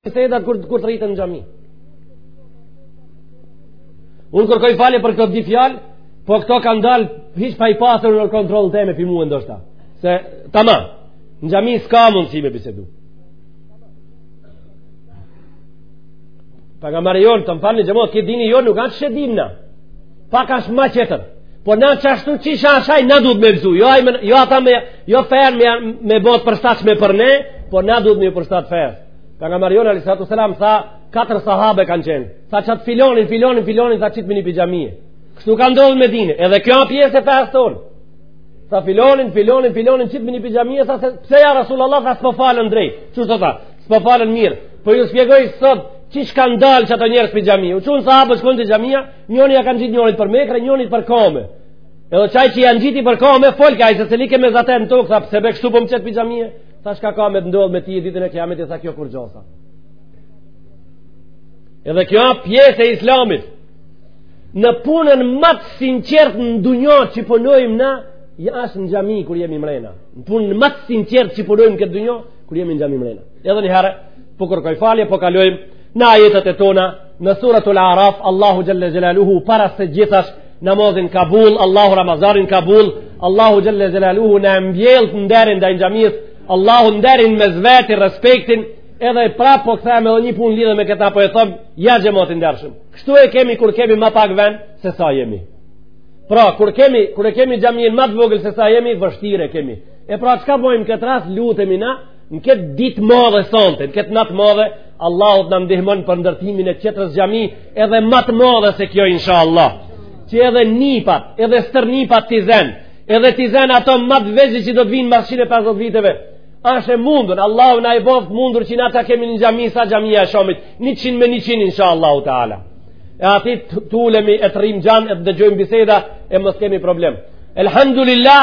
Sedat kur kur të rritën në xhami. Unë kërkoj falje për këto di fjalë, po këto kanë dalë hiç pa i pasur në kontroll të me pimuën ndoshta. Se tamam. Në xhami s'ka mundësi me bisedu. Pejgamberi jonë, të më falë një xhemot, këtë dini jonë nuk a siç e dim na. Pak asht ma qetër. Po na çashtu çish asht ai na duhet me vzu. Jo ai jo ata me jo fen me me bot përshtat me për ne, po na duhet me përshtat fen. Pejgamberi jonë alejhi salatu selam tha katër sahabe kanë qenë. Tha çat filonin, filonin, filonin tha çitmeni pi xhamie. Kështu ka ndodhur në Medinë. Edhe kjo pjesë e fesë tonë. Tha filonin, filonin, filonin çitmeni pi xhamie tha se pse ja Rasulullah tha s'po falën drejt. Çu do tha? S'po falën mirë. Po ju shpjegoj sot çish kanë dalë çato njerëz pi xhamie. U çun sahabët shkun te xhamia, Njoni ja ka ngjitë njonit për mjekre, njonit për kome. Edhe qaj që ja ngjiti për kome, folka i se se like me zate në tokë, tha pse be kështu po më qet pi xhamie, tha çka ka me të ndodhë me ti e ditën e kiametit tha kjo kurgjo s'a. Edhe kjo pjesë e islamit, në punën ma të sinqert në dunjo që punojmë na, ja është në xhami kur jemi mrena. Në punën ma të sinqert që punojmë këtë dunjo, kur jemi në xhami mrena. Edhe një herë, po kërkoj falje, po kalojmë në ajetet e tona, në suratul Araf Allahu xhelle xhelaluhu para se gjithash namazin kabul Allahu ramazanin kabul Allahu xhelle xhelaluhu na mbjelltë nderin ndaj xhamisë Allahu nderin mes veti respektin edhe e prapë po kthehem edhe një punë lidhje me këte po e thom ja xhemat i ndershëm kështu e kemi kur kemi ma pak ven se sa jemi pra kur kemi kur e kemi xhaminë ma të vogël se sa jemi vështirë e kemi e pra çka bojmë këtë rast lutemi na Në këtë ditë madhe sonte, në këtë natë madhe, Allahu të na ndihmon për ndërtimin e çetrës xhami edhe ma të madhe se kjo inshallah. Që edhe nipat, edhe stërnipat t'i zen, edhe t'i zen ato ma të vegjël që do të vinë pas 150 viteve. Ashtë e mundur, Allahu na i bëftë mundur që na ta kemi një xhami sa xhamia e Shomit, 100 me 100 inshallah taala. E aty t'ulemi e të rrim gjan e të dëgjojmë biseda e mos kemi problem. Elhamdulillah,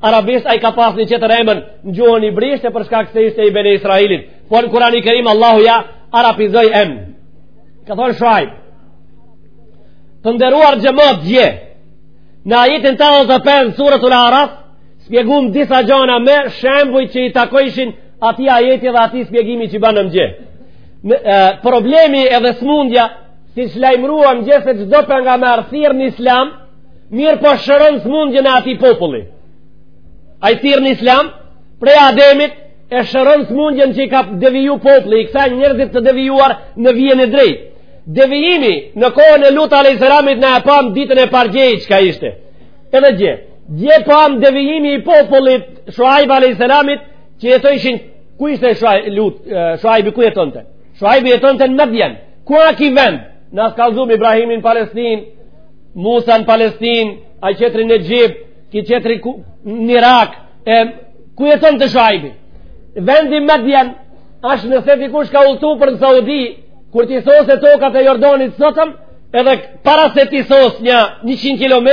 Arabisht ai ka pas një çetër emën në gjuhën ibrishte për shkak se ishte i beni Israilit. Po në Kurani i Kerim Allahu ja arabizoi emën. Ka thonë Shuaib. Të nderuar xhemat dje. Në ajetin 85 suratul Araf spjegum disa gjana me shembuj që i takojshin atij ajeti dhe atij spjegimi që bamë dje. Problemi edhe smundja siç lajmëruam dje se çdo pejgamber thirr në Islam mirëpo shëron sëmundjen e atij populli. Ai thirr në islam, prej Ademit, e shëron sëmundjen që i ka deviju populli, i kthen njerëzit të devijuar në vijën e drejt. Devijimi në kohën e Lut alejhi selamit na e pamë ditën e pardjes çka ishte. Edhe dje, dje pamë devijimi i popullit Shuajb alejhi selamit që jetojshin ku ishte Shuajbi ku jetonte. Shuajbi jetonte në Medjen. Ku a ky vend? Na kallzum Ibrahimin Palestinë, Musa në Palestin, ai qetri në Egjipt, ky qetri në Irak, e ku jetonte Shuajbi? Vendi Medjen, asht nëse dikush ka udhëtu për në Saudi, kur t'i sosë tokat e Jordanit sotëm, edhe para se t'i sosë një 100 km,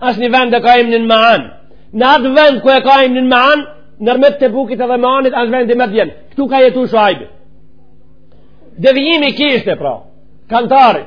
asht një vend e ka emnin Maan. Në atë vend ku e ka emnin Maan, nërmjet Tebukit edhe Maanit, asht vendi Medjen. Këtu ka jetu Shuajbi. Devijimi ky ishte, pra, kantari.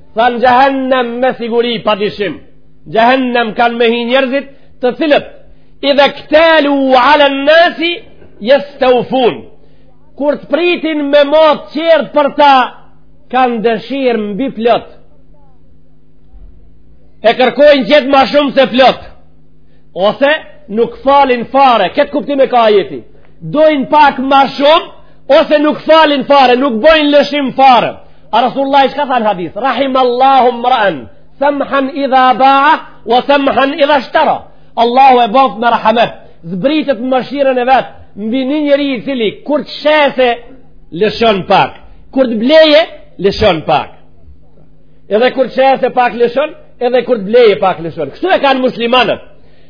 Thanë xhehennem me siguri pa dyshim. Xhehennem kanë me hi njerëzit të cilët. Idhe-ktalu alen-nasi jestevfun. Kur të pritin me mat qerët për ta, kanë dëshirë mbi plot. E kërkojnë gjithë ma shumë se plot. Ose nuk falin fare, këtë kuptim e ka ajeti. Dojnë pak ma shumë, ose nuk falin fare, nuk bojnë lëshim fare. A Rasulullahi çka tha në hadith? Rahimallahu mraen, semhan idha ba'a, ue semhan idha shtara. Allahu e boftë me rahmet, zbritët mëshirën e vet, mbi një njeri i cili, kur të shese, lëshon pak. Kur të bleje, lëshon pak. Edhe kur të shese pak lëshon, edhe kur të bleje pak lëshon. Kështu e kanë muslimanët.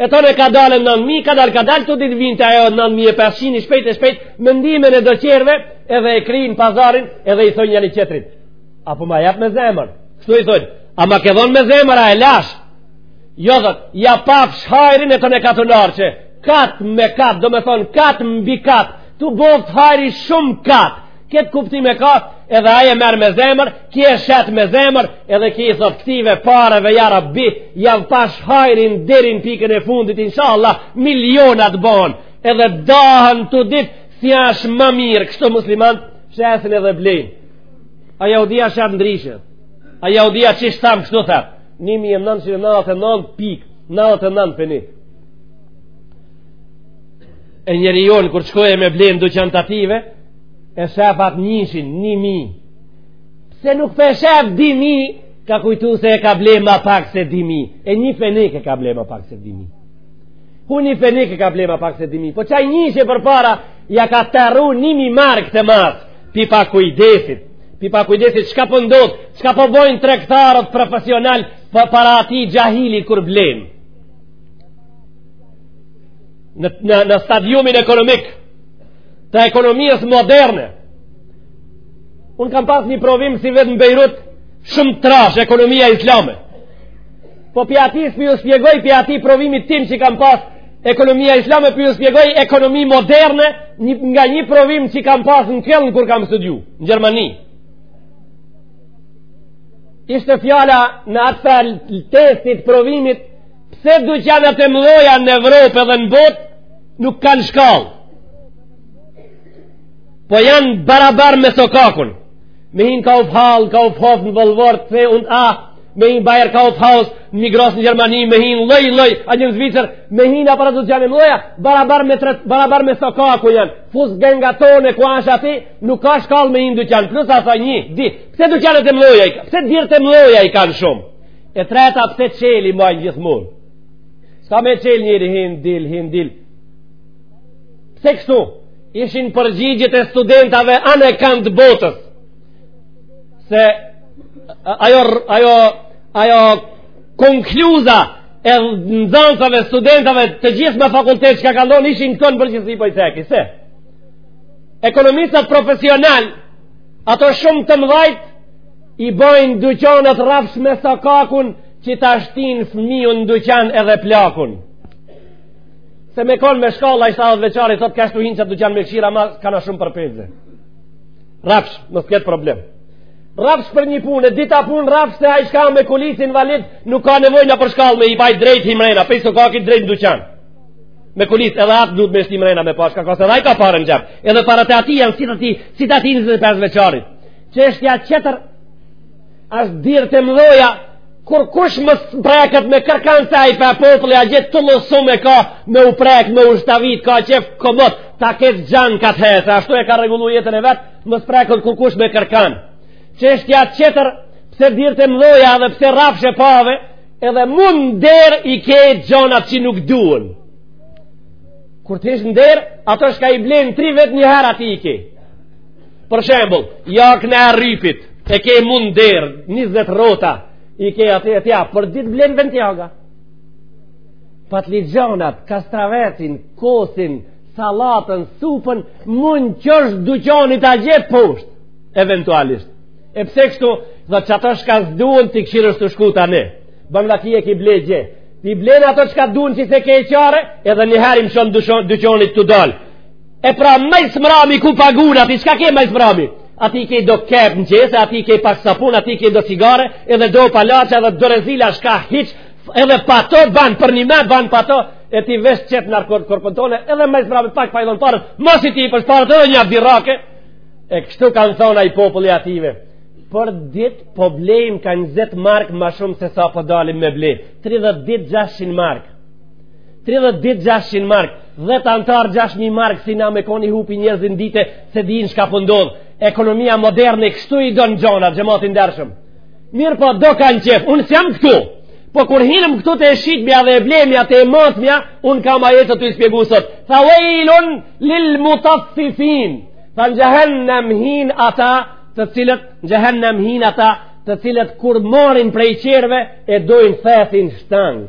e thonë e kadalë 9.000, kadalë, kadalë, të dytë vijnë te ajo 9.500, shpejt e shpejt, me ndihmën e do qerve, edhe e kryjnë pazarin, edhe i thonë njani qetrit. A po ma jep me zemër, kështu i thonë, a ma ke dhonë me zemër, a e lash? Jo thot, ja pafsh hajrin e thonë katunarçe, kat më kat, domethonë, kat mbi kat, t'u boftë hajri shumë kat, Këtë kuptim e ka edhe ai e merr me zemër, ky e shet me zemër, edhe ky i thotë këtyve pareve, ja rabbi, jau pafsh hajrin deri n' pikën e fundit, insha Allah, milionat bonë, edhe dahen të dytë, si asht më mirë, kështu muslimanët shesin edhe blejnë. A jahudia shet ndryshe, a jahudia qysh thamë kështu thamë, 1999 pikë, 99 për një, e njeri jonë kur shkoje me ble n'duqan të ative e shef at njëshin, një mi se nuk po e shef di mi ka kujtu se e ka ble ma pak se di mi e një fenik e ka ble ma pak se di mi ku një fenik e ka ble ma pak se di mi po qaj njëshi përpara ja ka terru një mi mark të mas pi pakujdesit pi pakujdesit çka po ndodh çka po bojnë tregtarët profesional përpara atij xhahili kur blen në, në, në stadiumin ekonomik të ekonomijës moderne. Unë kam pas një provim sivjet në Bejrut shumë trash ekonomija islame. Po pi atij s'po ju spjegoj pi atij provimit tim që kam pas ekonomija islame po ju spjegoj ekonomi moderne një, nga një provim që kam pas në Këln kur kam studiu në Gjermani. Ishte fjala në atë testit provimit Pse dyqanat e mëdha në Evropë dhe në botë nuk kanë shkallë? Po janë barabar me sokakun. Me hin Kaufhalle, Kaufhof në Woolworth, C und A, ah, me hin bajer Kaufhaus, në Migros në Gjermani, me hin Loeb, Loeb, a një në Zvicër, me hin aparat të gjani mëdha, barabar me, tret, barabar me sokaku janë. Fußgängerzone ku ashtë ati, nuk ka shkallë me hin dyqanë. Plus asaj një, di, pse dyqanët e mëdha i ka? Pse dirët e mëdha i kanë shumë? E treta pse çel i mbajnë gjithmonë. S'ka me e çel njeri hin dil hin dil. Pse kështu? Ishin përgjigjet e studentave anekanë të botës. Se ajo ajo ajo konkluza e nxënësave studentave të gjithë me fakultet çka kanë dhonë ishin këto në përgjithësi po i ceki. Se ekonomistat profesional ato shumë të mëdhajt I bojnë dyqanët rafsh me sokakun që ta shtin fëmijën në dyqan edhe plakun. Se me konë me shkalla i shtatëveçari, thotë ka shtu hinë që dyqan me këshira, ma ka na shumë përpjetë. Rafsh, mos ketë problem. Rafsh për një punë, dita punë rafsh se ai çka me kulicë invalid, nuk ka nevoj nëpër shkallë me i baj drejt hi mrena, pej sokakit drejt në dyqan. Me kulicë edhe atë duhet me shti mrena me pa çka ka, se dhe ai ka pare në xhep, edhe paret e atij janë si të ti, si të atij njëzet e pesë veçarit. Çeshtja qetër është dirët e mdhoja kurkush mos preket me kërkan se ai pa populli a gjithë të mësume ka me u prek me u shtavit ka qef komot ta ketë gjanë ka të hese ashtu e ka rregullu jetën e vet mos preket kurkush me kërkan çeshtja qetër pse dirët e mdhoja dhe pse rafsh e pave edhe mund nder i ke gjonat që nuk duen kur të hish nder ato çka i blenë tri vetë një her ati i ke Për shembull, jaknë e rripi t', e ke mu n'derë 20 rrota, i ke atë e tja, për ditë blen ventjaga. Patlixhanat, kastravecin, kosin, salatën, supën, mu n'qosh duqanit atje poshtë, eventualisht. E pse kështu, dhe që ato shka s'duhen t'i kqyrësh tu shku tani, bëmë dhe kje ki ble gje, ti blenë ato shka duhen që s'e ke çare, edhe njëherë i mshon duqanit tu dalë, E pra ma së mrami ku pagun ati çka ke ma së mrami? Ati ke do kep në gjese, ati ke pak sapun, ati ke do cigare, edhe do palaqa dhe do rezila shka hiç, edhe pa to ban për një me ban pa to, e ti veç qet në korpën tone, edhe ma së mrami pak pa i dhon paret, mos i ti për paret edhe një abdirake, e kështu kanë thonë ai populli ative, për dit po blejmë ka 20 mark ma shumë se sa po dalim me ble, 30 dit 600 mark, 30 dit 600 mark 10 anëtarë 6000 mark si na me koni hupi njerëzin dite s'e dinë shka po ndodh po ekonomia moderne kështu i don gjanat xhemat i ndershëm mirëpo do kanë qef unë s'jam këtu po kur hinëm këtu te e shitmja dhe e blemja te e matmja unë kam ajetet t'i shpjegu sot tha vejlun lil mutaffifin tha në xhehennem hin ata të cilët në xhehennem hin ata të cilët kur marrin prej tjerve e dojnë thesin shtang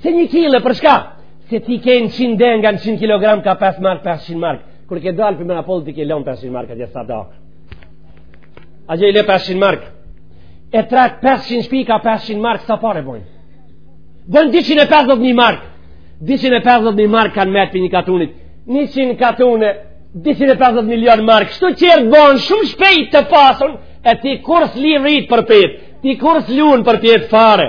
Pse një kile, për shka? Se ti ke 100 denga, në 100 kilogram ka 5 mark, 500 mark. Kur ke dalë prej monopolit, i ke lënë 500 mark, atje sa da. Atje i le 500 mark. E trak 500 shpi ka 500 mark, sa pare bojnë? Bojnë 250.000 mark. 250.000 mark kanë metë prej një katunit. 100 katune, 250 milion mark. Kshtu tjerët bohen shumë shpejt të pasun, e ti kurr s'livrit përpjetë, ti kurr s'lun përpjetë fare.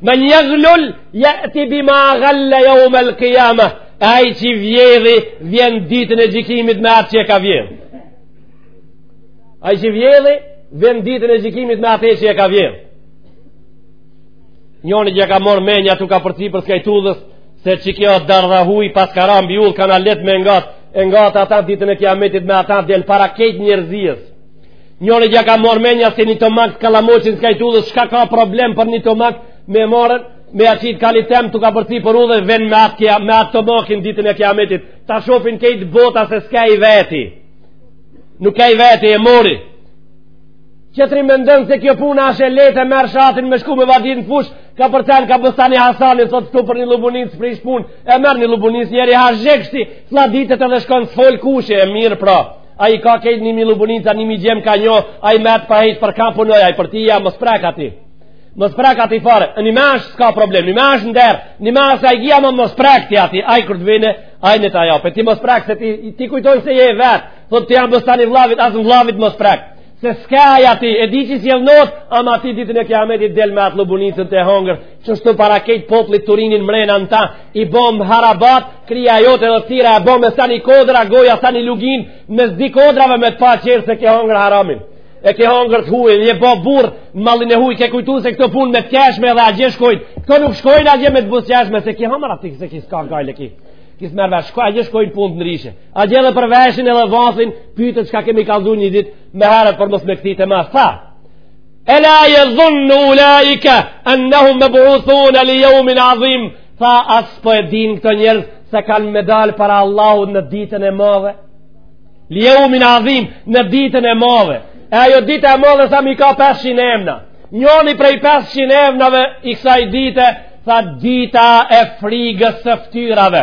Men jaglul, je'ti bima galle jeumel kijame, ai që vjedhi, vjen ditën e gjikimit me atë që e ka vjedhë. Ai që vjedhi, vjen ditën e gjikimit me atë që e ka vjedhë. Njoni ja ka marrë menja, tu kapërci për skaj t'udhës, se qikjo dardha e huj paska ra mbi udhë, kanë e lehtë me ngatë, e ngatë ata ditën e kiametit me ata, del para kejt njerëzisë. Njërit ja ka marrë menja se një tomak të kallamoqit skaj t'udhës, shka ka problem për një tomak me marrë, me ja qit kalit tem tu kapërci për udhe, vjen me atë, kja, me atë tomakin ditën e kiametit. Ta shofin kejt bota se s'ka i veti. Nuk ka i veti e mori. Tjetri mendon se kjo puna asht e lehtë, merr shatin me shku me vadit në fush, kapërcen ka bostani i Hasanit, thot këtu për një lubenicë s'prish punë, e merr një lubenicë njeri ha, zheg është, flladitet edhe shkon s'fol kush, e mirë pra. Ai ka kejt një mi lubunica, një mi gjem ka njo, ai met pa hiç për çka punoj, ai për ti ja, mos prek ati. Mos prek ati fare, një me është s'ka problem, një me është nder, një me është ai gja mos prek ti ati, ai kur të vene, ai ne ta jape, ti mos prek, se ti, ti kujton se je vetë, thot ti a bostani vllavit, as vllavit mos prek. Se s'ka gja ti, e di që s'i vjen inot, ama ti ditën e kiametit del me atë lubunicën të hongër, qështu para kejt popllit turinin mrena në ta, i bom harabat, krija jote edhe ftira, e bome sa një kodra, goja sa një luginë, mes di kodrave me të pa qërë se ke hongër haramin. E ke hongër të hujën, je bo burrë në mallin e huj, ke kujtu se këto punë me të qeshme edhe agje shkojnë, këto nuk shkojnë agje me të buzëqeshme, se ke hongër ati, se ki s'ka gajle ki, ki s'merr vesh, ko, agje shkojnë punët ndrishe. Agje edhe për veshin edhe vathin pyten, çka kemi kallzu një dit, ma herët por mos me kthi tema, tha. Ela jedhunnu ulaike ennehum meb'uthune li jeumin adhim, tha a s'po e dinë këto njerëz se kanë me dal para Allahut në ditën e madhe. Li jeumin adhim në ditën e madhe. E ajo dita e madhe sa m'i ka 500 emna. Njoni prej 500 emnave i kësaj dite, tha dita e frigës së ftyrave.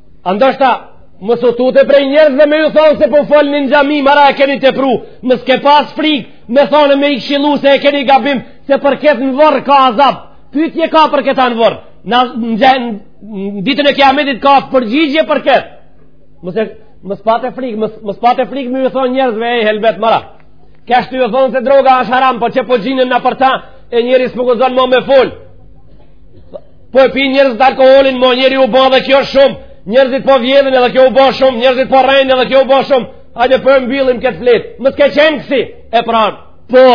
Andashta, mos u tute prej njerëzve me ju thonë se po folni n'xhami, mara e keni të pru, mos ke pas frikë, me thonë me i këshilu se e keni gabim, se për këtë në vorr ka azab, pytje ka për këta në vorr, në ditën e kiametit ka përgjigje për këtë, mos, mos pate frikë, mos pate frikë me ju thonë njerëzve e helbet mara, kështu ju thonë se droga është haram, po që po gjinen nëpër ta, e njeri s'më guxon më me folë, Po e pinë njerëzit alkoholin, mo njeri u bo edhe kjo shumë, njerëzit po vjedhin edhe kjo u bo shumë, njerëzit po rrejnë edhe kjo u bo shumë, hajde po mbillim këtë fletë, mos ke qenë kësi, e pranon, po,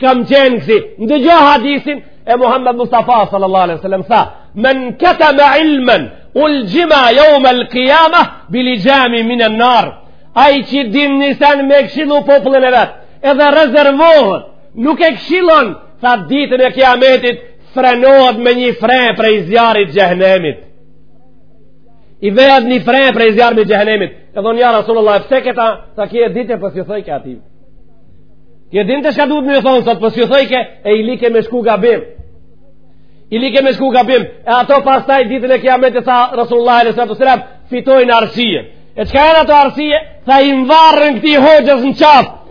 kam qenë kësi, ndëgjo hadithin, e Muhammed Mustafa sallallahu alaihi sallam, tha, men keteme ilmen, ulxhime jeumel kijame bi lixhamin min nar, ai që din një sen me këshilu popullin e vetë, edhe rezervohet, nuk e këshilon, tha ditën e kiametit, frenohet me një fre prej zjarrit xhehnemit i vehet një fre prej zjarrmi xhehnemit e thonë ja Rasulullah pse këta tha ki e dinte po s'ju thojke ati ki e dinte çka duhet me ju thonë sot po s'ju thojke e i like me shku gabim i like me shku gabim e ato pastaj ditën e kiametit tha Rasulullah alejhi salatu selam fitojnë arsije e çka janë ato arsije tha i varen këti hoxhës në qafë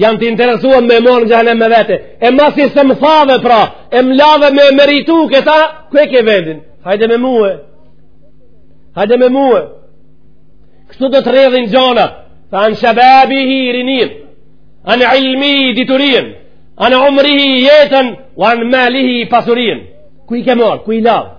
Janë të interesuar me morë në xhehnem me vete. E masi s'më thave pra, e më lave me meritu këta, ku e ke vendin? Hajde me muë. Hajde me muë. Kështu do të rrjedhin gjonat. Tha an shebabihi rininë. An ilmihi diturinë. An umrihi jetën. An malihi pasurinë. Ku i ke morë? Ku i lave?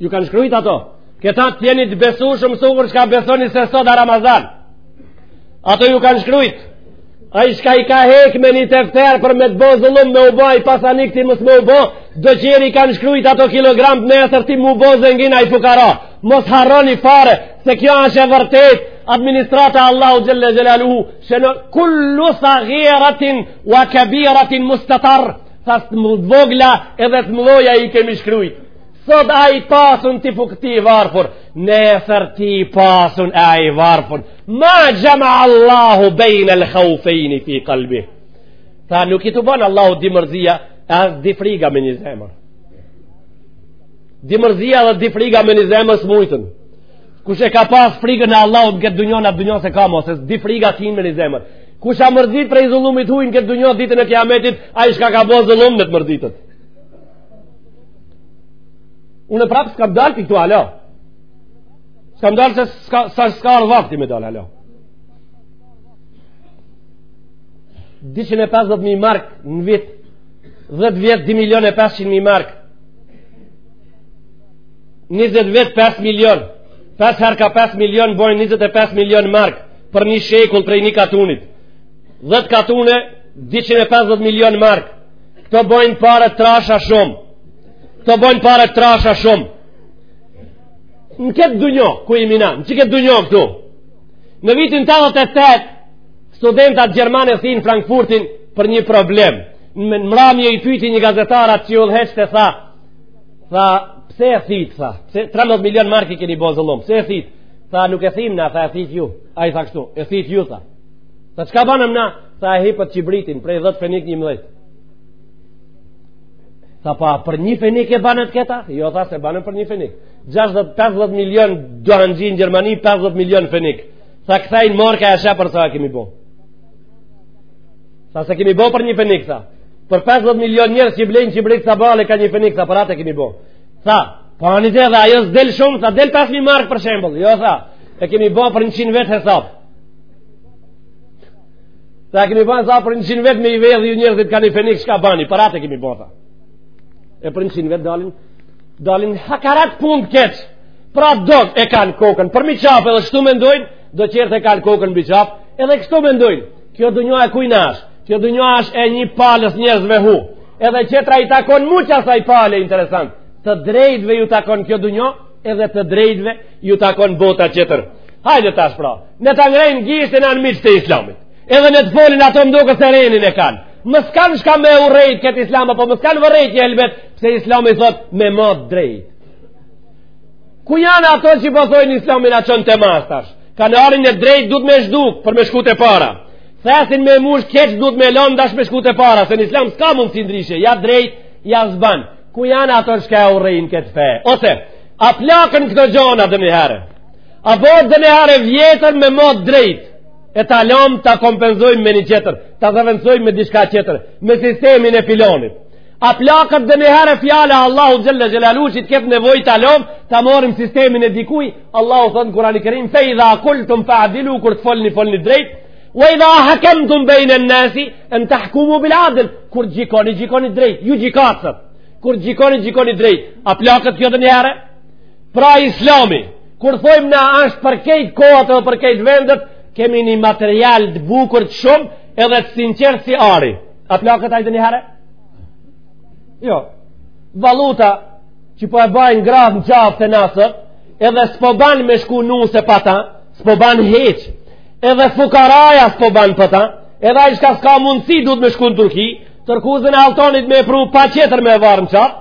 Ju kanë shkrujt ato. Këta të jeni të besu shumë sikur qysh besoni se sot a Ramazan. Ato ju kanë shkrujt. Ai shka i ka hek me një tefter për me të bo zullum me u bo ai pasanik ti mos me u bo, dot qeri i kanë shkrujt ato kilogramt nesër ti mu bo zengin ai fukara. Mos harroni fare, se kjo është e vërtet, administrata Allahu Gjelle Gjelalu, se ne kullu sagiratin wa kabiratin mustatar, Tha të vogla edhe të mëdhaja i kemi shkrujt. Sot ai i pasun ti fuk ti i varfur, nesër ti i pasun ai i varfur. Ma xhema Allahu bejnel khaufejni fi kalbi. Tha nuk i tubon Allahu dy mërzia, e as dy friga me një zemër. Dy mërzia dhe dy friga me një zemër s'mujtën. Kush e ka pas frigën e Allahut në këtë dunjo, n'at dunjo s'e ka mo, se dy friga s'hin me një zemër. Kush a mërzit prej zullumit huj në këtë dunjo ditën e kiametit, a i shka ka bo zullum do të mërzitet. Unë e prapë s'kam dalë për këtu, alo. S'kam dalë se s'ka, se s'ka ardhë vakti me dalë, alo. 250.000 mark në vit, 10 vjet 2 milion e 500.000 mark, 20 vjet 5 milion, 5 herë ka 5 milion, bojnë 25 milion mark, për një shekull prej një katunit. 10 katune, 250 milion mark. Këto bojnë pare të trasha shumë. Këto bojnë pare të trasha shumë. Në këtë dunjo, ku i mina, në që këtë dunjo këtu? Në vitin 88, studentat gjermanë e thinë Frankfurtin për një problem. Në mramje i pyti një gazetar at që udhëhiqte tha, Tha, pse e thit, tha, pse 13 milion mark i keni bo zullum, pse e thit, tha, nuk e thim na, tha, e thit ju, ai tha kështu, e thit ju, tha, tha, qka banëm na, tha, e hipët çibritin, prej 10 fenik njëmbëdhjet, tha, pa, për një fenik e banët këtë, jo, tha, s'e banëm për një fenik, 60-50 milion duhanxhi në Gjermani, 50 milion fenik, tha, kthei në marka e shë për sa kemi bojë, Tha s'e kemi bo për një fenik, tha. Për 50 milion njerëz që blejnë çibrit sabahle ka një fenik, tha, për atë e kemi bo. Tha, pa po një të edhe, ajo s'del shumë, tha, del 5.000 markë për shembull. Jo, tha, e kemi bo për 100 vjet hesap. Tha, e kemi bo hesap për 100 vjet me i vedhë ju njerëzit ka një fenik, shka bani, për atë e kemi bo, tha. E për 100 vjet dalin, dalin hesapet punë keq. Pra dot e kanë kokën, përmi qafë edhe shtu mendojnë, dot qertë e kanë kokën mbi qafë, edhe kështu mendojnë. Kjo dunja e kujna është, kjo dunja është e një palës njerëzve hu. Edhe qetra i takon mu qasaj pale, interesant. Të drejtve ju takon kjo dunja, edhe të drejtve ju takon bota qetër. Hajde tash pra, ne ta ngrejnë gishtin anmiqtë e islamit. Edhe ne të folin ato më duket se renin e kanë. Më s'kan shka me urrejt këtë islam, apo më s'kan vërejt një elbet, pse islami thot me mat drejt. Ku janë ato që po thojnë islami na çon te mas tash? Kanarin e drejt duhet me zhduk për me shku te para. Thesin me mush keq duhet me lënë tash me shku te para, se në islam s'ka mundsi ndryshe, ja drejt, ja s'ban. Ku janë ato çka urrejnë këtë fe? Ose, a plaken këto gjona ndonjëherë? A bo ndonjëherë vjetër me mat drejt? E ta lëmë ta kompenzojmë me një qetër, ta zëvendsojmë me diçka qetër, me sistemin e filonit. A plaket ndonjëherë fjala e Allahu xhele xhelaluhu që të ketë nevoj ta lom ta morrim sistemin e dikuj Allahu thotë në Kur'ani Kerim Fe idha kultum fa'dilu kur të folni folni drejt Ve idha hakemtum bejnen-nasi en tahkumu bil adl Kur gjikoni gjikoni drejt Ju gjikatsat Kur gjikoni gjikoni drejt A plaket kjo ndonjëherë Pra islami Kur thojmë na ashtë për kejt kohët dhe për kejt vendet Kemi një material të bukur të shumë Edhe të sinqerë si ari A plaket ai ndonjëherë? Jo. Valuta që po e bajnë gratë në qafë tona sot, edhe s'po banë me shku nuse pa ta, s'po banë hiç, edhe fukaraja s'po banë pa ta, edhe ai shka s'ka mundësi duhet me shku në Turki, tërkuzën e altonit me pru pa qetër me varë në qafë,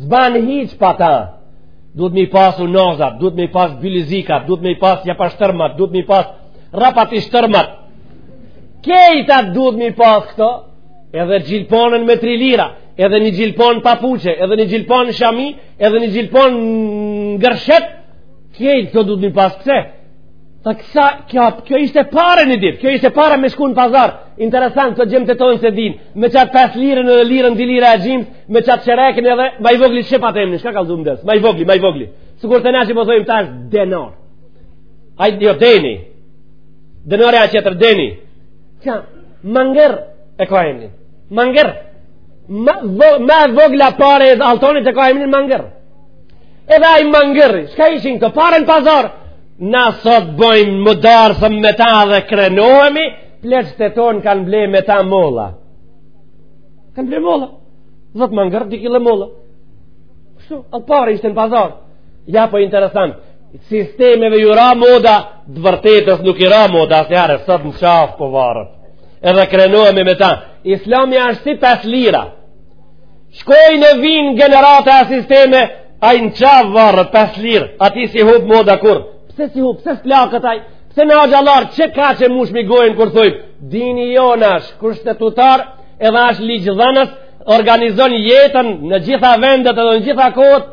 s'banë hiç pa ta, duhet me i pasë unazat, duhet me i pasë bilizikat, duhet me i pasë japashtërmat, duhet me i pasë rapatishtërmat, Kejta duhet mi pas këto, edhe gjilponën me tri lira, edhe një gjilponë papuqe, edhe një gjilponë shami, edhe një gjilponë n'gërshet, kejt duhet mi pas këse. Tha kësa, kjo, kjo ishte pare një ditë, kjo ishte pare me shku në pazar, interesant, të gjemë të tojnë se din, me qatë pesë lirën edhe lirën di lira e gjimës, me qatë qerekin edhe, ma i vogli shqipat e emni, shka ka lëzumë desë, ma i vogli, ma i vogli, sikur të nashë i po thojmë tash, denar, ajtë jo deni, Denari e qetër deni. Qa, mangër e ka emni. Mangër. Ma, vo, ma vogla pare e altonit e ka emni mangër. Edhe ai mangër, shka ishin këto pare në pazar? Na sot bojmë më darsëm me ta dhe krenohemi, pleqtë e tonë kanë ble me ta molla. Kanë ble molla. Zot mangër, di kile molla. Kështu, alë pare ishte në pazar. Ja po interesant. sistemeve ju ra moda të vërtetës nuk i ra moda asnjëherë sot në qafë po varet edhe krenohemi me ta islami është si pesë lira shkojnë vijnë gjenerata e sisteme ai në qafë varet pesë lirë atij s'i hup moda kurrë pse s'i hup, pse s'plaket ai pse na hoxhallarë që kaq e mushmi gojën kur thojmë dini jonë është kushtetutar edhe është ligjdhënës organizon jetën në gjitha vendet edhe në gjitha kohët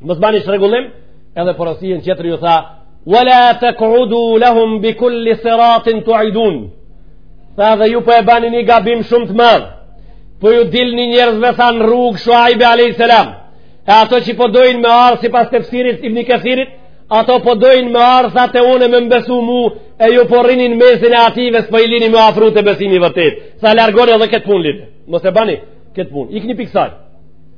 mos bani çrregullim edhe porosinë tjetër ju tha wala taq'udu lahum bi kulli siratin tu'idun tha dhe ju po e bani një gabim shumë të madh po ju dilni njerëzve tha në rrugë shuajbi alayhis salam e ato që po dojnë me ardh sipas tefsirit ibn kathirit ato po dojnë me ardh tha te unë me më besu mu e ju po rrini n'mesin e atyve s'po i lini m'u afru te besimi i vërtetë tha largoni edhe këtë punë lidhë mos e bani këtë punë ikni prej ksaj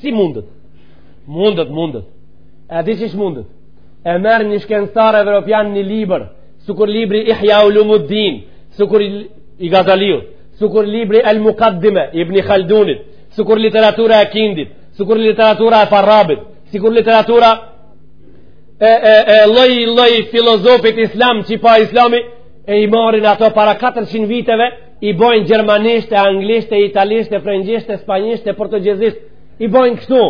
si mundet mundet mundet e di qysh mundet e merr një shkencëtar evropian një libër sukur libri Ihja Ulumuddin sukur i Gazaliut sukur libri El Mukaddime Ibni Khaldunit sukur literatura e Kindit sukur literatura e Farabit sukur literatura e, e, e lloj, lloj filozofit islam që pa islami e i marrin ato para 400 viteve i bojnë gjermanisht, e anglisht, e italisht, e frëngjisht, e spanjisht, e portugjezisht, i bojnë kështu.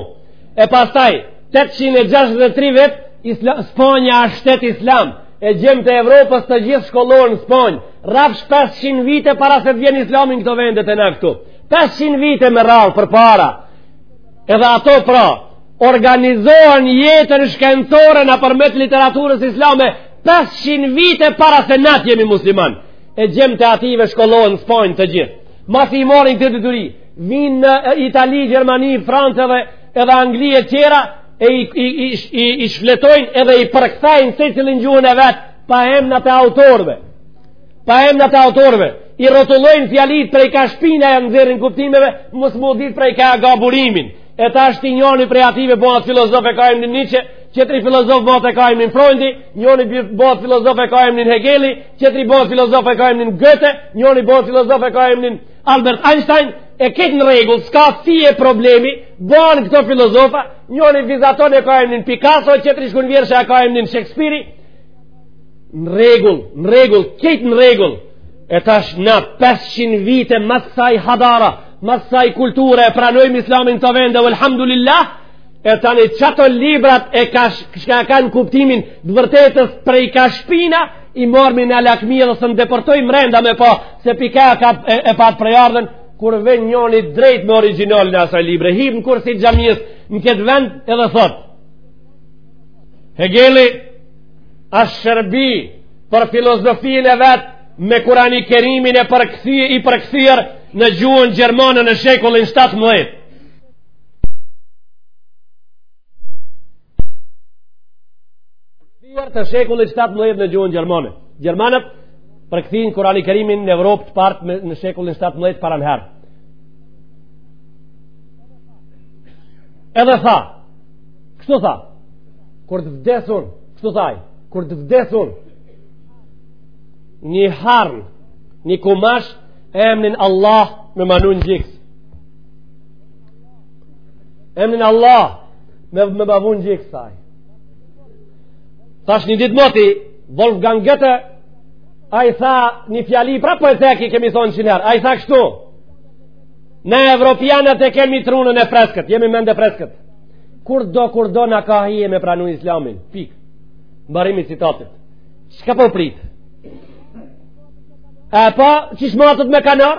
E pastaj, 863 vit, isla, Spanja është shtet islam, e gjemtë e Evropës të gjithë shkollohen në Spanjë, rrafsh 500 vite para se të vjen islami n'këto vende te na këtu. 500 vite me radhë përpara. Edhe ato pra, organizojnë jetën shkencore nëpërmjet literaturës islame, 500 vite para se na të jemi muslimanë. e gjemtë e atyve shkollohen në Spanjë të gjithë. Masi i marrin këtë dituri, vijnë në Itali, Gjermani, Francë dhe edhe Angli e tjera, e i, i, i, i, i shfletojnë edhe i përkthajnë secili n'gjuhën e vet, pa emnat e autorve. Pa emnat e autorve. I rrotullojnë fjalët prej ka shpina e nxerrin kuptimeve, mos m'u dit prej ka e ka burimin. E tashti njoni prej atyve bohet filozof e ka emnin Nietzsche, qetri filozof bohet e ka emnin Freudi, njoni bohet filozof e ka emnin Hegeli, Qetri bëhet filozof e ka emnin Goethe, njoni bëhet filozof e ka emnin Albert Einstein, e këtë në regull, s'ka si e problemi, bëhen këto filozofa, njoni vizaton e ka emnin Picasso, qetri shkrun vjershe e ka emnin Shakespeare, në regull, në regull, këtë në regull, e tash na 500 vite mas asaj hadara, mas asaj kulture, e pranojmë islamin n'këto vende, alhamdulillah, E tani qato librat e ka çka kanë kuptimin të vërtetës prej kah shpina i morri në lakmi dhe s'e ndeportoj mrenda me pa se pika e, ka, e, e pat prej ardhjen kur ve njoni drejt me original në asaj libre hip në kursi t'xhamisë në këtë vend edhe thot Hegeli u shërbi për filozofinë e vet me Kurani Kerimin e përkthy, i përkthyer në gjuhën gjermanë në shekullin 17 Përkthyer të shekullit 17 në gjuhën Gjermane. Gjermanët përkthyen Kurani Kerimin në Evropë të partë në shekullin 17 parën herë. Edhe tha, kështu tha, kur të vdes un, kështu tha, kur të vdes un, një harnë, një kumash, emnin Allah me ma nu n'gjyks. Emnin Allah me, me ma vu n'gjyks ai. Tash një ditë, moti, Wolfgang Goethe, ai tha një fjali, pra po e thek e kemi thonë edhe njëherë, ai tha kështu, na evropianët e kemi trunin e freskët, jemi mendefreskët, kurdo, kurdo na ka hije me pranu islamin, pik, mbarim i citatit, çka po pret? E pa, çishmatet me kanar?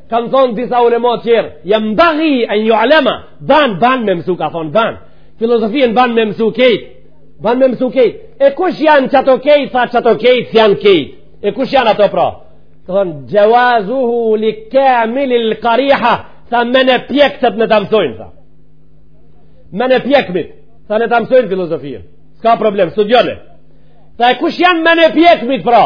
kanë thonë disa ulema të tjerë, jenbegi en ju'lema, ban, ban me mësu, ka thonë ban, filozofinë ban me mësu kejt, ban me mësu kejt, e kush janë qato kejt, tha qato kejt, si janë kejt, e kush janë ato pra, ka thonë, xhevazuhu li kamili lë kariha, tha menepjektët le të mësojnë, tha, menepjekmit, tha le të mësojnë filozofinë, s'ka problem, studioni, tha e kush janë menepjekmit pra,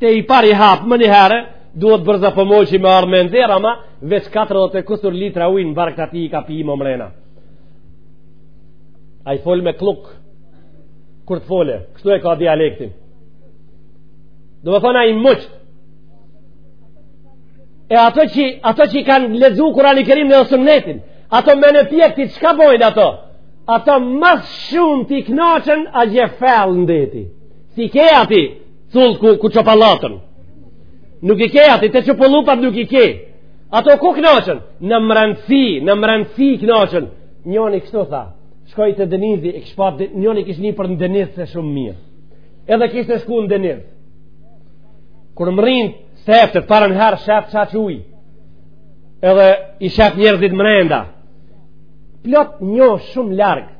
te i pari hap menjëherë, duhet bërza po moqi me arme nxerr, ama veç 40 e kusur litra ujn në bark atij i ka hi mrena. Ai fol me klluk, kur të fole, kështu e ka dialektin. Domethonë ai moqë, e ato që, ato që i kanë lezu Kurani Kerimin o sunnetin, ato menepjektit, çka bojnë ato? Ato ma shumti knaqen atje fell në det. S'i ke ati, Cull ku, ku çupallatën. Nuk i ke ati, te çupëllupat nuk i ke. Ato ku knaqen? Në mrendësi, në mrendësi knaqen. Njëni kështu tha, shkoj te denizi, kish pat, njëni kish ni për në deniz se shumë i mirë. Edhe kishte shku në deniz. Kur mrrin, sefte, të parën herë, shef qaq ujë. Edhe i shef njerëzit mrenda. Plot, jo shumë largë.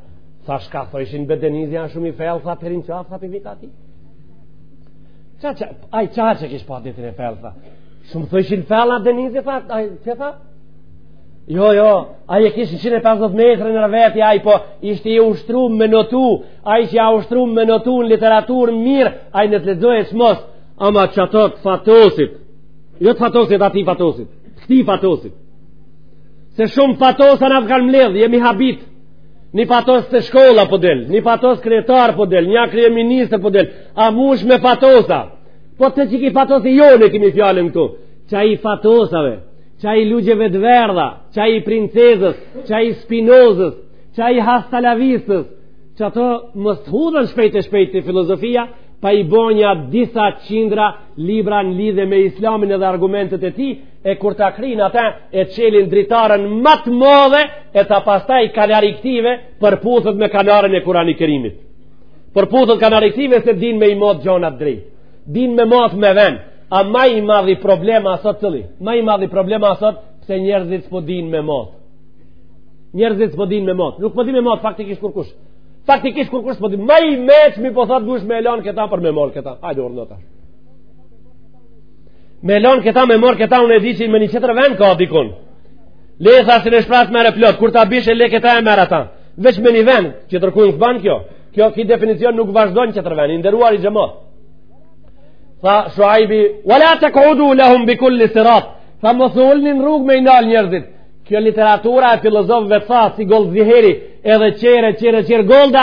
Tha çka thojshin be denizi, â shumë i fell, tha deri n'qafë, tha për vita ti. Qa qa, aj qa që kish pa detin e fellë, tha. Shumë thëshin fellë atë denizi, tha, aj, që tha? Jo, jo, aj e kish 150 metra nër veti, aj po ishte i ushtru me notu, aj që a ushtru me notu në literaturë mirë, aj le të lexoj çmos, ama qato të fatosit, jo të fatosit, ati fatosit, këti fatosit, se shumë fatosa na kanë mledhë, jemi habitë, Një fatos te shkolla po del, një fatos kryetar po del, një kryeministër po del, a mush me fatosa. Po te qiky fatosi jonë kemi fjalën këtu, qa i fatosave, qa i lugjeve të verdha, qa i princezës, qa i spinozës, qa i hastalavistës, qato mos t'hudhen shpejt e shpejt te filozofia, pa i bo nja disa qindra libra në lidhe me islamin edhe argumentet e tij, e kur ta krijnë ata e çelin dritaren më të madhe e ta pastaj kanari këtive përputhet me kanarin e Kurani Kerimit. Përputhet kanari këtive se din me i mat gjonat drejt. Din me mat me ven. A ma i madhi problem a sot cili? Ma i madhi problem a sot se njerëzit s'po din me mat. Njerëzit s'po din me mat. Nuk po din me mat faktikisht kurkush. Faktikisht kurkush s'po din. Ma i meçmi po thot dush me e lan këta për me mor këta. Hajde urdhno Me lënë këta me mor këta unë e di që me një çetër vend ka dikun. Le thasin e shprast merr plot, kur ta bish e le këta e merr ata. Veç me një vend që tërkojnë ban kjo. Qiky definicion nuk vazhdon çetër vend, i nderuari xhemat. Tha Shuaibi, "Wala taqudu lahum bi kulli sirat." Tha mos ulni në rrugë me i ndal njerëzit. Kjo literatura e filozofëve tha si Goldziheri, edhe qere qere qere Golda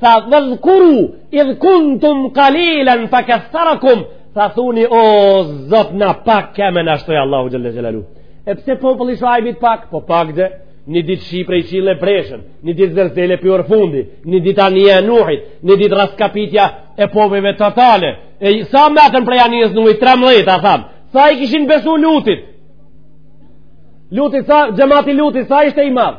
Tha vedhkuru, idh kuntum kalilen fa kethërakum, tha thuni o zot na pak keme na shtoj Allahu Xhelle Xhelalu. E pse populli i Shuajbit pak? Po pak dhe, një ditë shi prej qille breshën, një ditë zërzele përfundi, një ditë anija e nuhit, një ditë raskapitja e popujve totale. E sa metën prej anijës nuhit, 13, a thamë, sa i kishin besu lutit? Lutit, sa, xhemati Lutit, sa ishte i madhë?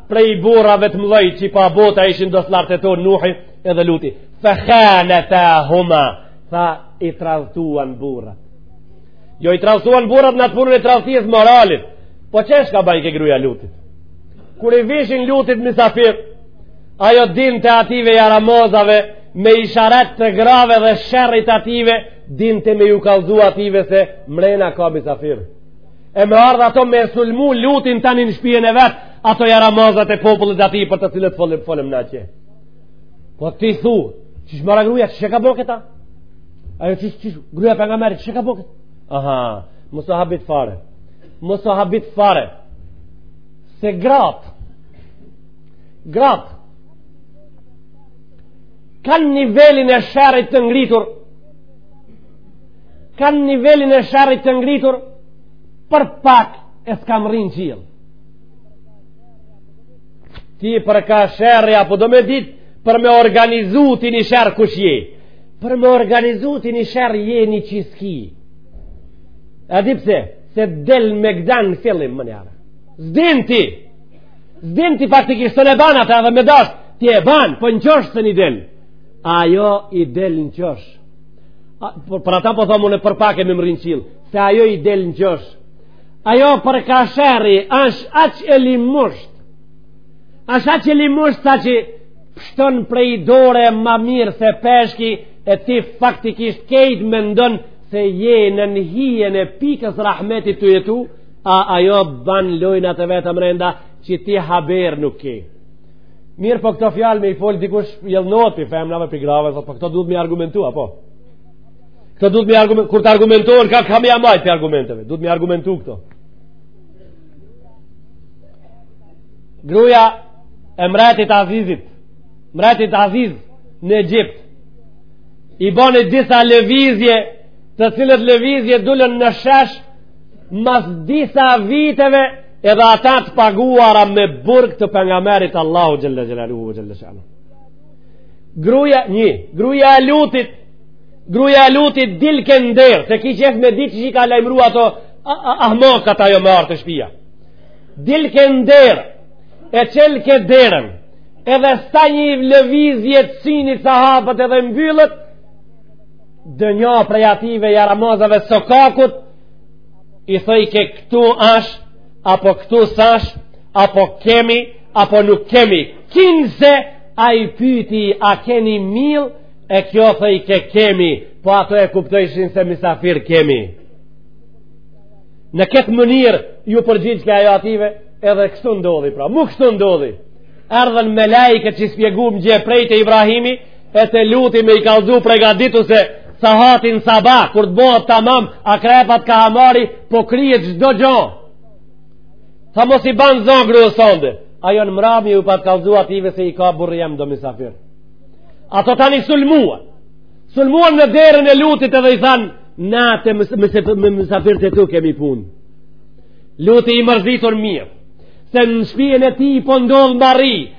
prej burrave të mëdhej që i pa bota ishin do slartë to Nuhi edhe Luti. Fa khanata huma tha i tradhtuan burrat. Jo i tradhtuan burrat n'atë punën e tradhtisë moralit. Po ç'është ka ba ke gruaja Lutit. Kur i vishin Lutit mysafir, ajo dinte ative jaramazave me isharet të grave dhe sherrit ative dinte me ju kallzu ative se mrena ka mysafir. e me ardhë ato me sulmu lutin tani në shpijen e vet, ato jaramazat e popullit atij për të cilët folëm, folëm na dje. Po ti thu, qysh more gruja, qysh e ka bo këta? Ajo qysh gruja e pengamerit, qysh e ka bo këta? Aha, mos u habit fare, mos u habit fare, se gratë, gratë, kanë nivelin e sherrit të ngritur, kanë nivelin e sherrit të ngritur për pak e s'ka mrri në qill ti për ka sherri apo do me dit për me organizu ti një sherr kush je për me organizu ti një sherr je një qiski a di pse se del megdan në fillim më njara s'din ti s'din ti faktikisht s'un e ban ata dhe me dasht ti e ban po në qosh s'un i del ajo i del në qosh për ata po thom unë për pak e me mrri n'qill, se ajo i del në qosh. Ajo për ka sherri, është aq e limusht, është aq e limusht sa që pështon prej dore ma mirë se peshki, e ti faktikisht kejt mendon se je nën hijen e pikës rahmetit tu jetu, a ajo ban lojnat e veta mrenda, që ti haber nuk ke. Mirëpo këto fjalë me i folë dikush idhnohet prej femnave, prej grave, thot, po këto duhet me argumentu, po. Këto duhet me argumentu, kur të argumentohen, s'ka ka m'ja majtë prej argumenteve, duhet me argumentu këto. Gruja e mretit Azizit, mretit Aziz në Egjipt, i bani disa levizje, të cilat levizje dulën në shesh, mas disa viteve edhe ata të paguara me burg të pengamerit Allahu xhel-le xhelaluhu xhel-le shanuhu gruja një gruja e lutit gruja e lutit dilke n'derë se ki qef me ditë që i ka lajmru ato ahmokat ajo me ardh te shpia dilke n'derë e çelke derën edhe sta një lëvizje të synit sa hapet edhe mbyllet dënjo prej ative jaramazave sokakut i thojke këtu ash apo këtu s'ash apo kemi apo nuk kemi kinëse ai pyti a keni mill e kjo thojke kemi po ato e kuptojshin se misafir kemi në këtë mënyrë ju përgjigjke ajo ative edhe kështu ndodhi pra mu kështu ndodhi erdhën melajket që i spjegum dje prej te Ibrahimi e te Luti me i kallzu përgatitu se sahatin sabah, kur të bahet tamam, akrepat ka hamari, po kryhet çdo gjo. Tha mos i ban zo grue sonde, ajo në mramje ju pat kallzu atyne se i ka burri jem do misafir. Ato tani sulmuan, sulmuan në derën e Lutit edhe i thanë, na te misafirët tu kemi punë. Luti i mërzitur mirë, se në shpijen e tij po ndodh marri,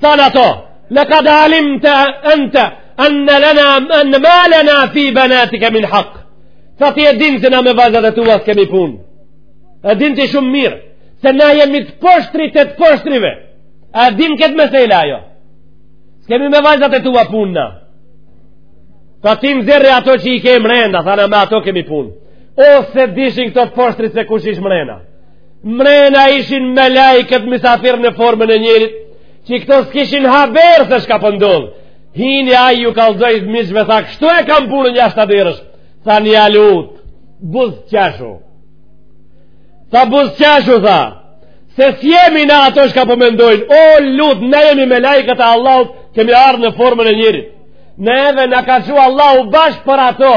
Thanë ato, lekad alimte ente, an lena, an ma lena fi benatike min hak. Tha ti e din se na me vajzat e tua s'kemi pun. E din ti shumë mirë, se na jemi të poshtrit e të poshtrive. E din këtë mesele ajo. S'kemi me vajzat e tua pun na. Tha ti nxirri ato që i ke mrenda, tha na me ato kemi pun. O s'e dishin këto të poshtrit se kush ish mrenda. Mrena ishin melaiket misafir në formën e njerit, që këto s'kishin haber se shka po ndodh. Po hini ai ju kallzoi të miqve, tha, kështu e kam punën jashtë dyerësh, tha njoni, o Lut, buzëqeshu. Tha buzëqeshu, tha, se s'jemi na ato shka po mendojnë, po o Lut, ne jemi melaiket e Allahut, kemi ardhë në formën e njerit. Ne edhe na ka çu Allahu bash për ato,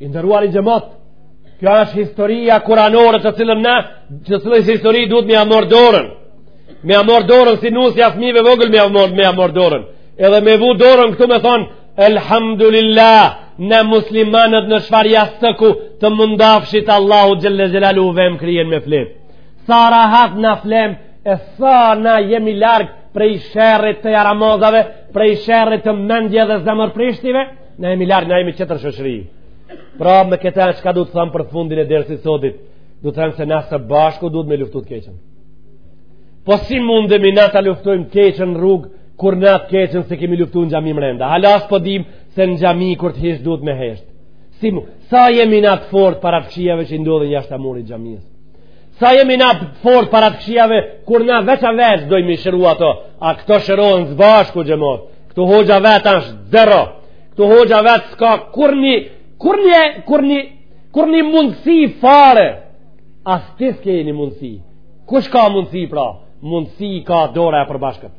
I nderuari xhemat, kjo është historia kur'anore të cilën na, që të cilën histori duhet me ja marr dorën. Me ja marr dorën, si nusja fmijve vogël me ja marr, me ja marr dorën. Edhe me vu dorën këtu me thonë, Elhamdulillah, ne muslimanët në çfarë jastëku të mundafshit Allahu xhel-le xhelaluhu vem kryen me fjetë. Sa rahat na flem, e sa na jemi larg prej sherrit të jaramazave, prej sherrit të mendje dhe zemërprishtive, Na jemi larg, na jemi tjetër shoqni. Pra me këta çka du të tham për fundin e dersit t'sotit, du të tham se na së bashku duhet me luftu të keqen. Po si mundemi na ta luftojmë t'keqen n'rrugë, kur na të keqen s'e kemi luftu në xhami mrenda. Hala s'po dim se në xhami kur të hish duhet me heshtë. Si mun, sa jemi na të fort para të kqijave që ndodhin jashta murit t'xhamisë. Sa jemi na t'fort para të kqijave, kur na veç a veç dojmë mi shëru ato, a këto shërohen s'bashku xhemat, këtu hoxha vetë ashtë zero, këtu hoxha vetë s'ka kurrnjë, kurrnjë, kurrnjë, kurrnjë mundësi fare, as ti s'ke një mundësi, kush ka mundësi pra, mundësi ka dora e përbashkët,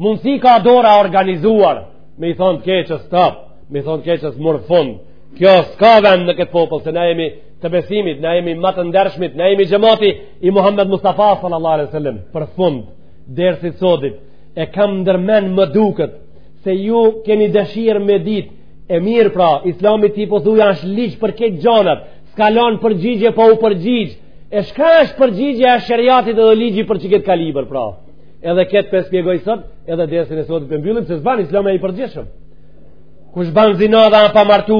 mundësi ka dora e organizuar, me i thonë të keqes stop, me i thonë të keqes merr fund, Kjo s'ka vend në këtë popull, se na jemi të besimit, na jemi ma të ndershmit, na jemi xhamati i Muhammed Mustafa sallallahu alaihi wasallam. Për fund, dersit sodit e kam ndërmend më duket se ju keni dëshirë me ditë e mirë pra, islami ti po thu është ligj për këto gjanat, s'ka lanë përgjigje pa u përgjigjë, e çka është përgjigjja e sheriatit edhe ligji për qikët kaliber pra. Edhe këtë po e shpjegoj sot, edhe dersin e sotit po e mbyllim, se s'ban islami e i përgjithshëm. Kush ban zina dhe a i pamartu,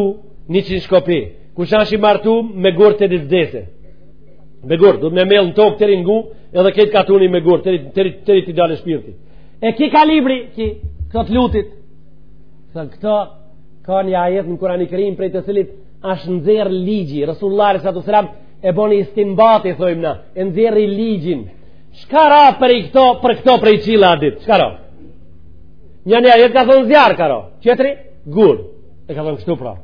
njëqind shkopi. Kush asht i martu, me gurë teri të vdese. Me gurë, duhet me mjellë në tokë teri n'gu, edhe krejt katuni me gurë, teri t'i dalë shpirti. E ky kalibri, ky, këta të Lutit. Këta, këta, ka një ajet në Kurani Kerim, prej të cilit asht nxjerrë ligji, Resulullahi alejhi salatu selam, e boni istinbatin, thojmë na, e nxjerri ligjin. Çka ra prej këto, për këto prej qiella, a dit çka ra? Një një ajet ka thonë zjarr ka ra, tjetri gur, e ka thonë kështu pra.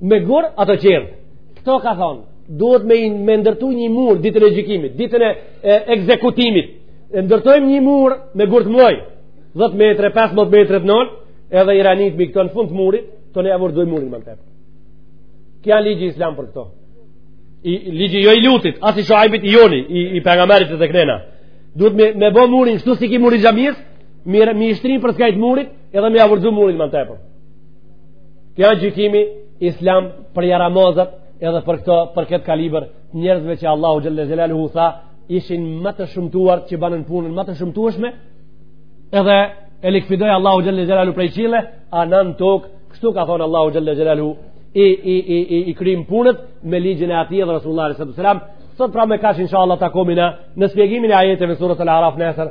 Me gur atëherë, këto ka thonë, duhet me, me ndërtu një mur ditën e gjykimit, ditën e, e ekzekutimit. E ndërtojmë një mur me gurë të mdhoj, 10 metre, 15 metre të nënë, edhe iranit mi këto në fund të murit, të ne avur dojë murin më në tepe. Kjo a ligji islam për këto. I, ligji jo i Lutit, as i Shuajbit i joni, i, i pejgamberit e të kënena. Duhet me, me bo murin, kështu si ki murin xhamisë, Mi, m'i shtri përskajt murit, edhe mi avurdu murin më në tepe. Kjo a gjykimi islam për jaramazat edhe për këto, për këtë kaliber, njerëzve që Allahu Xhelle Xhelaluhu tha, ishin më të shëmtuar që banën punën më të shëmtueshme, edhe e likfidoi Allahu Xhelle Xhelaluhu prej qielle, a në në tokë, kështu ka thonë Allahu Xhelle Xhelaluhu, i, i, i, i, i kryjmë punët me ligjin e atij edhe Resulullahi salatu selam, sot pra me kaq insha Allah takohmi na në shpjegimin e ajeteve surës el Araf nesër,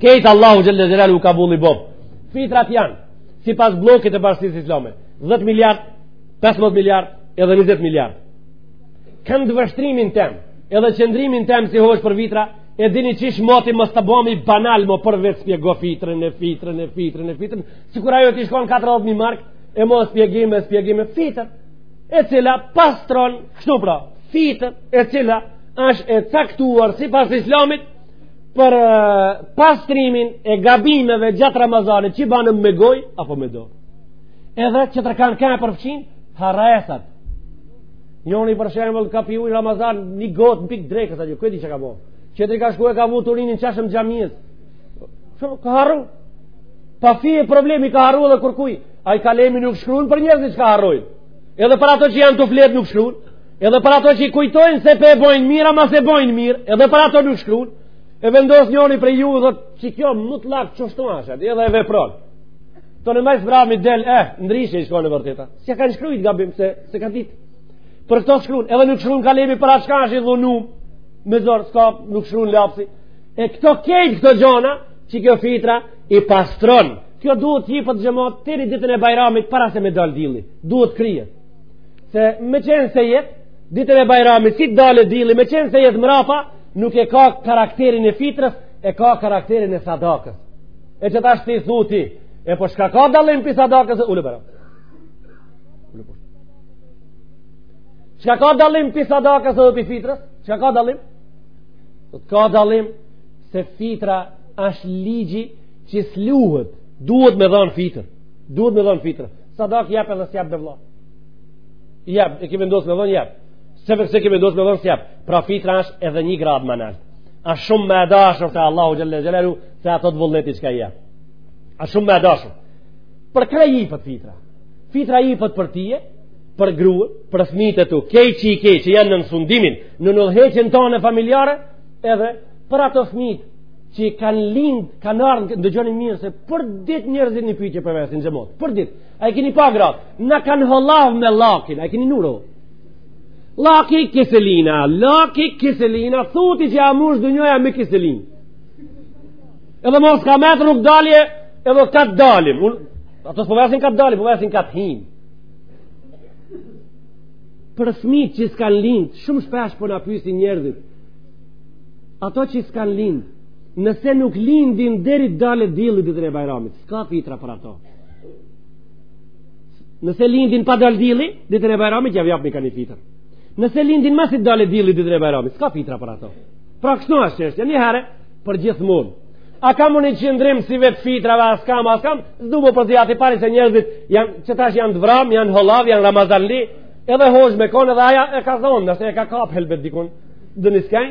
Krejt Allahu Xhelle Xhelaluhu kabul i boftë Fitrat janë sipas bllokit të Bashkësisë Islame 10 miliard 15 miliard edhe 20 miliard Këndvështrimin tem Edhe qëndrimin tem si hoxhë për vitra E dini qysh moti mos ta bojmë banal Mo për vjet shpjego fitrën e fitrën e fitrën e fitrën Sikur ajo t'ish kon 40.000 marka E mo shpjegime shpjegime fitrën E cila pastron Kështu pra Fitrën e cila është e caktuar sipas islamit për pastrimin e gabimeve gjatë Ramazanit që bahen me gojë apo me dorë edhe që të kanë kanë përfshin harresat njoni për shembull ka pi ujë Ramazan një gotë në pikë drekës atë këti diçka ka bo tjetri ka shku e ka vu turinin n'çeshme xhamisë shumë ka harru pa fije problemi ka harru edhe kurrkuj ai kalemi nuk shkrun për njerëzit çka harrojnë Edhe për ato që janë tu fletë nuk shkruan. Edhe për ato që i kujtojnë se pe bojnë mirë, ama s'e bojnë mirë, edhe për ato nuk shkruan. E vendos njëri prej juve që kjo mutllak kshtu asht, dhe edhe e vepron. Te ma i mbrami del, eh, ndrishe ish konë e vërteta. S'e kanë shkru gabim, se s'e ka ditë. Për këto shkruan, edhe nuk shkruan kalemi për atë shka asht i dhunum, me zorë, s'ka, nuk shkruan lapsi. E këto kejt këto gjona, qikjo fitra, i pastron kjo duhet të jepet xhamat deri ditën e Bajramit para se me dal dilli duhet kryet se me qenë se jet ditën e Bajramit si dalë dilli me qenë se jet mrapa nuk e ka karakterin e fitrës e ka karakterin e sadakës e qitash ti thu ti e po shka ka dallim prej sadakës e ulë bërëm shka ka dallim prej sadakës e prej fitrës shka ka dallim ka dallim se fitra është ligji që s'luhet duhet me dhanë fitër duhet me dhanë fitër sadakë jep edhe s'jep dhe vla jep, e ke vendosë me dhanë jep se po s'e ke vendosë me dhanë s'jep pra fitra është edhe një gradë ma nalt a shumë ma e dashme te Allahu Xhelle Xhelaluhu se ato të vullneti që ka jep a shumë ma e dashme për ka jepet fitra fitra jepet për tije për gruën, për fëmijët e tu, kejt kejt që janë në sundimin, në udhëheqjen tonë familjare, edhe për ato fëmijt që kanë lind, kanë ardhë, ndëgjoni mirë se për dit njerëzit një pytje po m'vesin xhemot, për dit, a i kini pa gratë, na kanë hollav me llakin, a i kini nuro, llaki kiselina, llaki kiselina, thu ti që a mush dynjoja me kiselin, edhe mos ka metë rrug dalje, edhe ka të dalim, unë, ato s'po vesin po ka të dalim, po vesin po ka të him, për fëmijt që s'kanë lind, shumë shpesh për po na pysin njerëzit, ato që s'kan lind nëse nuk lindin deri dalë dilli ditën e bajramit s'ka fitra për ato nëse lindin pa dalë dilli ditën e bajramit jav japni ka një fitër nëse lindin masi t'dalë dilli ditën e bajramit s'ka fitra për ato pra kështu është që është një herë për gjithmonë a kam unë ni qëndrim si vetë fitrave a s'kam a s'kam s'du me u përzi aty pari se njerëzit janë, qitash janë dvram janë hollav janë ramazanli edhe hoxhë me konë edhe aja e ka zonë nëse e ka kap helbet dikun doni skaj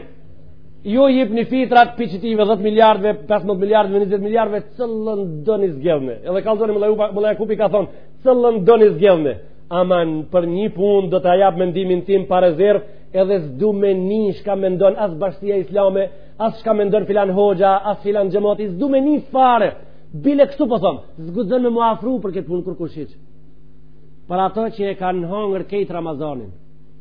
jo jipni fitrat për që ti 10 miliardve 15 miliardve 20 miliardve cëllën doni zgjellme edhe kallzoni më lejë kupi ka thonë cëllën doni zgjellme ama për një pun do ta jap mendimin tim pa rezerv edhe s'du me ni shka mendon as bashkësia islame as shka mendon filan hoxha as filan xhemoti s'du me ni fare bile kështu po thonë s'guxon me mu afru për këtë pun kërkushit për ato që e kanë hongër kejt Ramazanin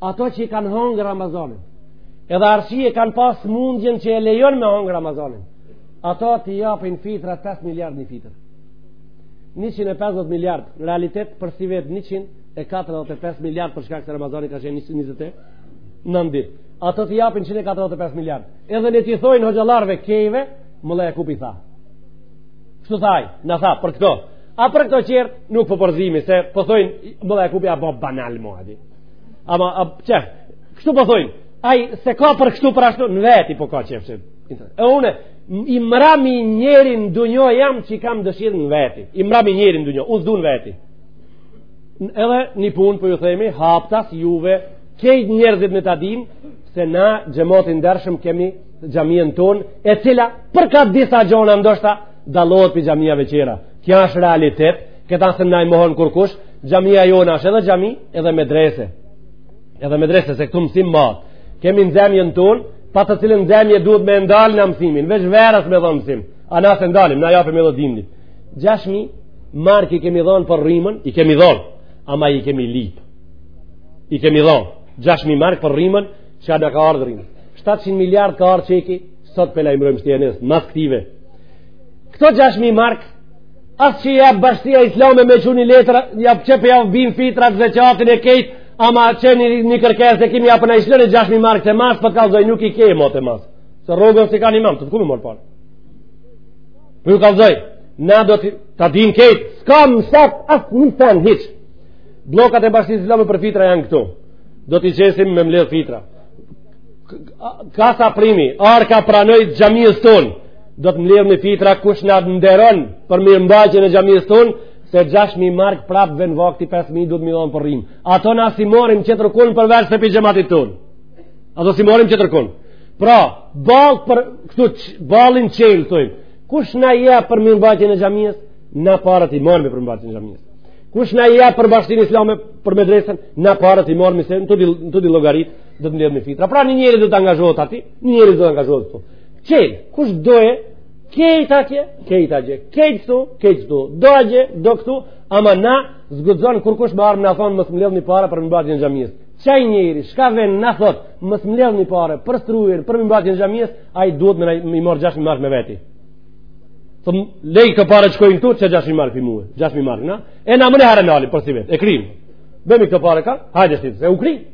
ato që i kanë hongër Ramazanin, edhe arsye kanë pas smundjen që e lejon me hongër Ramazanin, ato të japin fitra 5 miliard një fitër. 150 miliard, në realitet për sivjet 145 miliard për shkak se Ramazani ka qenë 29 ditë. Ato të japin 145 miliard. Edhe ne t'i thojnë hoxhallarëve kejve, Mulla Jakupi tha. Kështu tha, na tha për këto. A për këto qerë nuk po përzimi se po thojnë Mulla Jakupi apo banal mohadi. Ama, a, që, kështu po thojnë, ai se ka për kështu për ashtu, në veti po ka qef që. E une, i mrami njeri në dunjo jam që i kam dëshirë në veti. I mrami njeri në dunjo, unë s'du në veti. Edhe një punë po ju themi, haptas juve, kejt njerëzit le ta dinë, se na xhemat i ndershëm kemi xhamien tonë, e cila për ka disa gjona ndoshta, dallohet pi xhamiave qera. Kjo është realitet, Këta s'na e mohon kurkush, xhamia jona është edhe xhami, edhe medrese. Edhe medrese se këtu mësim mahet. Kemi nxemjen ton, pa të cilën nxemje duhet me ndalë mësimin, veç verës me dhon mësim. A na s'e ndalim, na japim edhe dimnit. 6000 mark i kemi dhon për rrimën, i kemi dhon, ama i kemi lip. I kemi dhon 6000 mark për rrimën, çka na ka ardhur rrimën. 700 miliard ka ardhur çeki, sot pe lajmërojmë shtjenes, mas këtive. Këto 6000 mark As që ja bo bashkësia islame me çu një letër, ja që po ja bimë fitrat dhe zeqatin e kejt, ama qe një, një kërkesë e kemi a po na i shlyen 6.000 markë të masë, prap po kallzoj nuk i kejë më të masë. Se rrogën s'e kanë marrë, te ku me marrë pare. Prap po ju kallzoj, na do të ta dinë kejt, s'ka më sakë asnjë sen hiç. Bllokat e bashkësisë islame për fitra janë këtu. Do t'i qesim me mledhë fitra. Kasa primi, arka pranoj xhamisë tonë. do të mledhë me fitra kush na nderon për mirëmbajtjen e xhamisë tonë, se 6.000 markë prapë vjen vakti 5.000 duhet me dhon për rrimë. Ato na s'i morim qetërkun përveç se pi xhematit tonë. Ato s'i morim qetërkun. Pra, ballë për këtu ballin çelë, thojmë, kush na jep për mirëmbajtjen e xhamisë, na paret i morim për mbajtjen e xhamisë. Kush na jep për bashkësinë islame për medresen, na paret i morim, në të dy llogaritë, do të mledhë me fitra. Pra, një njeri do të angazhohet aty, një njeri do të angazhohet Çel, kush do e, kejt atje, kejt atje, kejt këtu, kejt këtu, do atje, do këtu, ama na s'guxon kurkush me ardhë me thonë mos mledhni pare për mirëmbajtjen e xhamisë. Qaj njeri, çka vjen na thotë mos mledhni pare për strujën, për mirëmbajtjen e xhamisë, ai duhet me i marrë gjashtë mijë markë me veti. T'i lejë këto pare që kojnë tu, qe gjashtë mijë markë për mu, gjashtë mijë markë, na? E na menjëherë në për sivjet, e kryem. Bëmi këtë pare ka, hajde shtitë, se u kryem.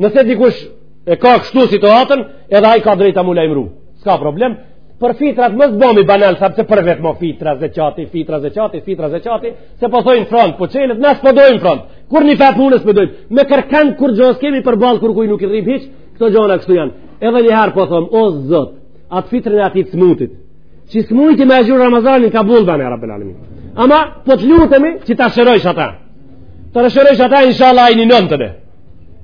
Nëse dikush e ka kështu situatën edhe ai ka drejta m'u lajmëru s'ka problem për fitrat mos boni banal sa pse për vetëm fitra zeqati fitra zeqati fitra zeqati se po thojnë front po çelët na s'po dojnë front kur një fa punës po dojnë me kërkan kur gjos kemi për ball kur kuj nuk i rrip hiç këto gjona kështu janë edhe një herë po thon o zot atë fitrën e atit smutit që smuti me agjur Ramazanin ka kabull banë Rabbul alamin ama po të lutemi që ta shërojsh ata ta shërojsh ata inshallah ai në nëntën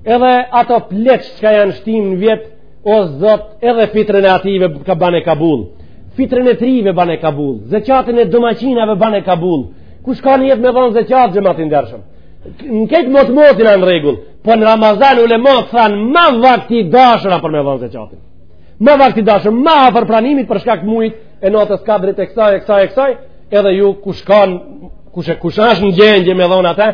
Edhe ato pleç çka janë shti në vjet, o zot, edhe fitrën e atyve bane kabul. Fitrën e tyve bane kabul. Zeqatin e domaqinave bane kabul. Kush ka nijet me dhonë zeqat xhemat i ndershëm? Në krejt motmotin an rregull, po në Ramazan ulemat thanë ma vakti dashura për me dhonë zeqatin. Ma vakti dashëm, ma afër pranimit për shkak mujit e natës kadrit e kësaj e kësaj e kësaj, edhe ju kush kanë kush kush është në gjendje me dhon atë,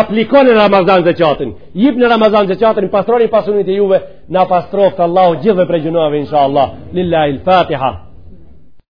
aplikon në Ramazan zeqatin. Jip në Ramazan zeqatin, pastroni pasunit e juve, na pastroft Allahu gjithve prej gjynave inshallah. Lillahi al-Fatiha.